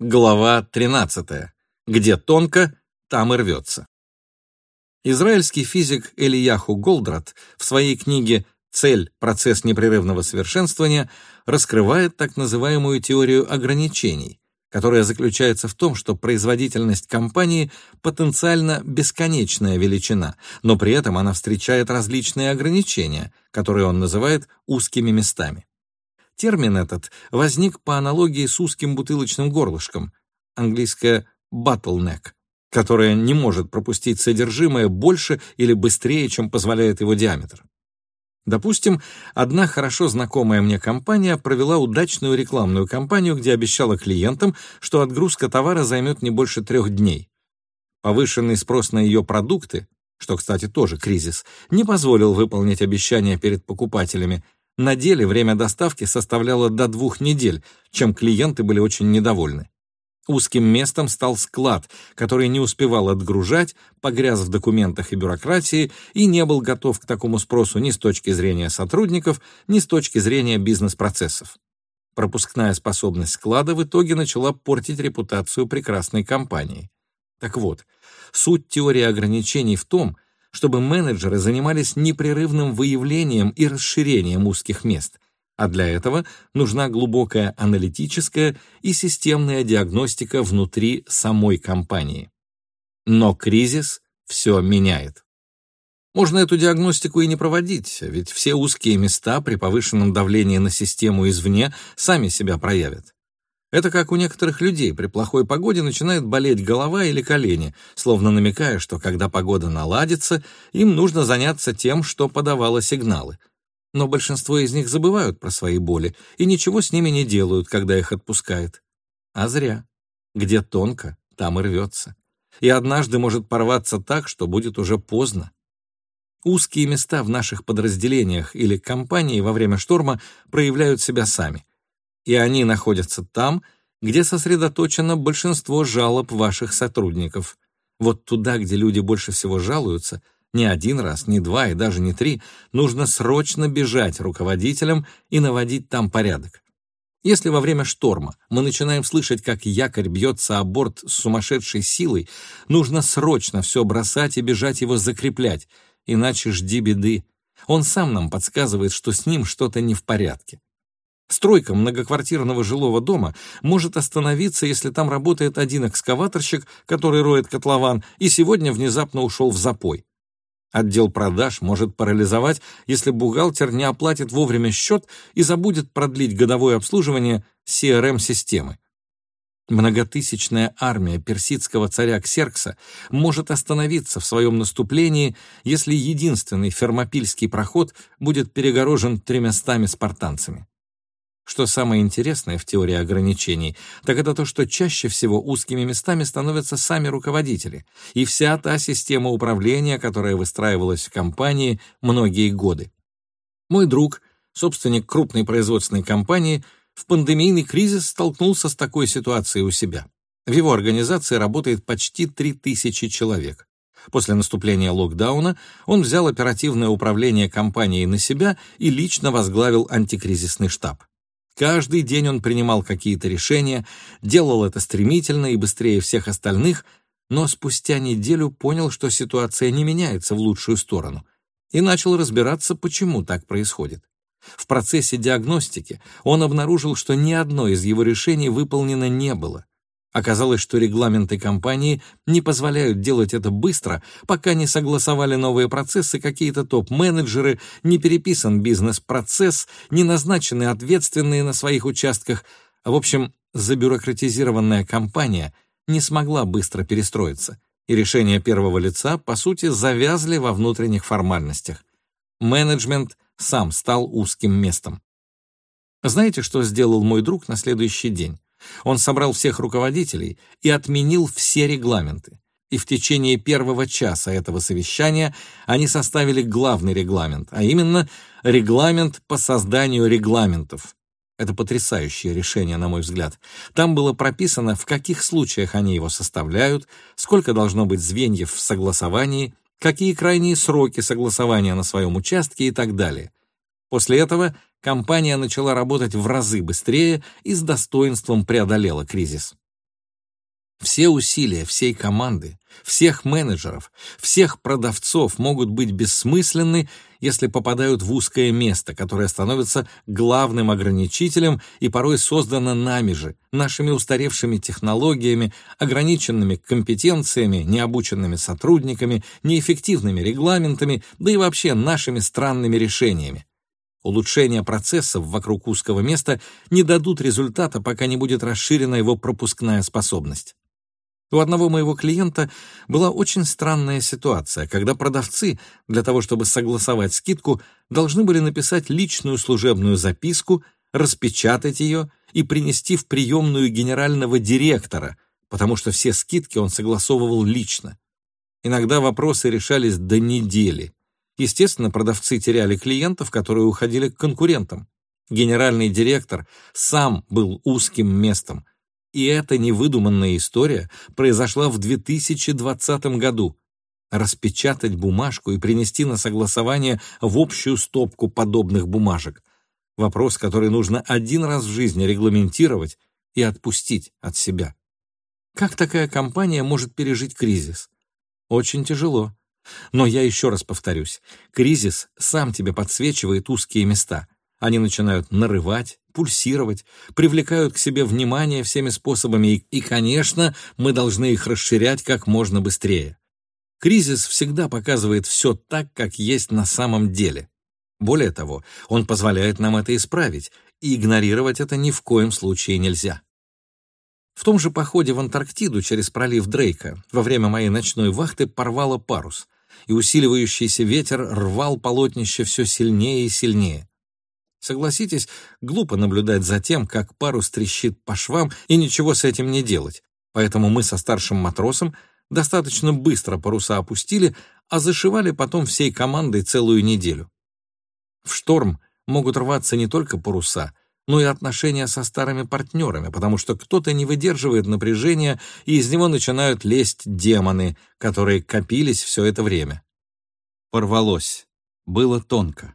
Глава 13. Где тонко, там и рвется. Израильский физик Элияху Голдрат в своей книге «Цель. Процесс непрерывного совершенствования» раскрывает так называемую теорию ограничений, которая заключается в том, что производительность компании потенциально бесконечная величина, но при этом она встречает различные ограничения, которые он называет узкими местами. Термин этот возник по аналогии с узким бутылочным горлышком, английское bottleneck, которое не может пропустить содержимое больше или быстрее, чем позволяет его диаметр. Допустим, одна хорошо знакомая мне компания провела удачную рекламную кампанию, где обещала клиентам, что отгрузка товара займет не больше трех дней. Повышенный спрос на ее продукты, что, кстати, тоже кризис, не позволил выполнить обещания перед покупателями – на деле время доставки составляло до двух недель, чем клиенты были очень недовольны. Узким местом стал склад, который не успевал отгружать, погряз в документах и бюрократии и не был готов к такому спросу ни с точки зрения сотрудников, ни с точки зрения бизнес-процессов. Пропускная способность склада в итоге начала портить репутацию прекрасной компании. Так вот, суть теории ограничений в том, чтобы менеджеры занимались непрерывным выявлением и расширением узких мест, а для этого нужна глубокая аналитическая и системная диагностика внутри самой компании. Но кризис все меняет. Можно эту диагностику и не проводить, ведь все узкие места при повышенном давлении на систему извне сами себя проявят. Это как у некоторых людей при плохой погоде начинает болеть голова или колени, словно намекая, что когда погода наладится, им нужно заняться тем, что подавало сигналы. Но большинство из них забывают про свои боли и ничего с ними не делают, когда их отпускает. А зря. Где тонко, там и рвется. И однажды может порваться так, что будет уже поздно. Узкие места в наших подразделениях или компании во время шторма проявляют себя сами и они находятся там, где сосредоточено большинство жалоб ваших сотрудников. Вот туда, где люди больше всего жалуются, не один раз, не два и даже не три, нужно срочно бежать руководителям и наводить там порядок. Если во время шторма мы начинаем слышать, как якорь бьется о борт с сумасшедшей силой, нужно срочно все бросать и бежать его закреплять, иначе жди беды. Он сам нам подсказывает, что с ним что-то не в порядке. Стройка многоквартирного жилого дома может остановиться, если там работает один экскаваторщик, который роет котлован, и сегодня внезапно ушел в запой. Отдел продаж может парализовать, если бухгалтер не оплатит вовремя счет и забудет продлить годовое обслуживание CRM-системы. Многотысячная армия персидского царя Ксеркса может остановиться в своем наступлении, если единственный фермопильский проход будет перегорожен тремястами спартанцами. Что самое интересное в теории ограничений, так это то, что чаще всего узкими местами становятся сами руководители и вся та система управления, которая выстраивалась в компании многие годы. Мой друг, собственник крупной производственной компании, в пандемийный кризис столкнулся с такой ситуацией у себя. В его организации работает почти 3000 человек. После наступления локдауна он взял оперативное управление компанией на себя и лично возглавил антикризисный штаб. Каждый день он принимал какие-то решения, делал это стремительно и быстрее всех остальных, но спустя неделю понял, что ситуация не меняется в лучшую сторону, и начал разбираться, почему так происходит. В процессе диагностики он обнаружил, что ни одно из его решений выполнено не было. Оказалось, что регламенты компании не позволяют делать это быстро, пока не согласовали новые процессы какие-то топ-менеджеры, не переписан бизнес-процесс, не назначены ответственные на своих участках. В общем, забюрократизированная компания не смогла быстро перестроиться, и решения первого лица, по сути, завязли во внутренних формальностях. Менеджмент сам стал узким местом. Знаете, что сделал мой друг на следующий день? Он собрал всех руководителей и отменил все регламенты. И в течение первого часа этого совещания они составили главный регламент, а именно регламент по созданию регламентов. Это потрясающее решение, на мой взгляд. Там было прописано, в каких случаях они его составляют, сколько должно быть звеньев в согласовании, какие крайние сроки согласования на своем участке и так далее. После этого компания начала работать в разы быстрее и с достоинством преодолела кризис. Все усилия всей команды, всех менеджеров, всех продавцов могут быть бессмысленны, если попадают в узкое место, которое становится главным ограничителем и порой создано нами же, нашими устаревшими технологиями, ограниченными компетенциями, необученными сотрудниками, неэффективными регламентами, да и вообще нашими странными решениями. Улучшения процессов вокруг узкого места не дадут результата, пока не будет расширена его пропускная способность. У одного моего клиента была очень странная ситуация, когда продавцы, для того чтобы согласовать скидку, должны были написать личную служебную записку, распечатать ее и принести в приемную генерального директора, потому что все скидки он согласовывал лично. Иногда вопросы решались до недели. Естественно, продавцы теряли клиентов, которые уходили к конкурентам. Генеральный директор сам был узким местом, и эта невыдуманная история произошла в 2020 году. Распечатать бумажку и принести на согласование в общую стопку подобных бумажек. Вопрос, который нужно один раз в жизни регламентировать и отпустить от себя. Как такая компания может пережить кризис? Очень тяжело. Но я еще раз повторюсь, кризис сам тебе подсвечивает узкие места. Они начинают нарывать, пульсировать, привлекают к себе внимание всеми способами, и, конечно, мы должны их расширять как можно быстрее. Кризис всегда показывает все так, как есть на самом деле. Более того, он позволяет нам это исправить, и игнорировать это ни в коем случае нельзя. В том же походе в Антарктиду через пролив Дрейка во время моей ночной вахты порвало парус — и усиливающийся ветер рвал полотнище все сильнее и сильнее. Согласитесь, глупо наблюдать за тем, как парус трещит по швам и ничего с этим не делать, поэтому мы со старшим матросом достаточно быстро паруса опустили, а зашивали потом всей командой целую неделю. В шторм могут рваться не только паруса, но и отношения со старыми партнерами, потому что кто-то не выдерживает напряжения, и из него начинают лезть демоны, которые копились все это время. Порвалось. Было тонко.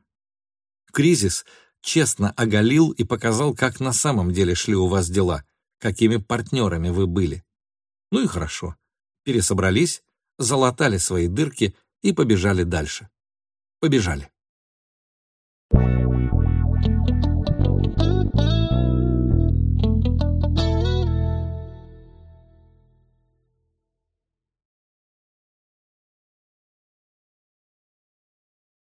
Кризис честно оголил и показал, как на самом деле шли у вас дела, какими партнерами вы были. Ну и хорошо. Пересобрались, залатали свои дырки и побежали дальше. Побежали.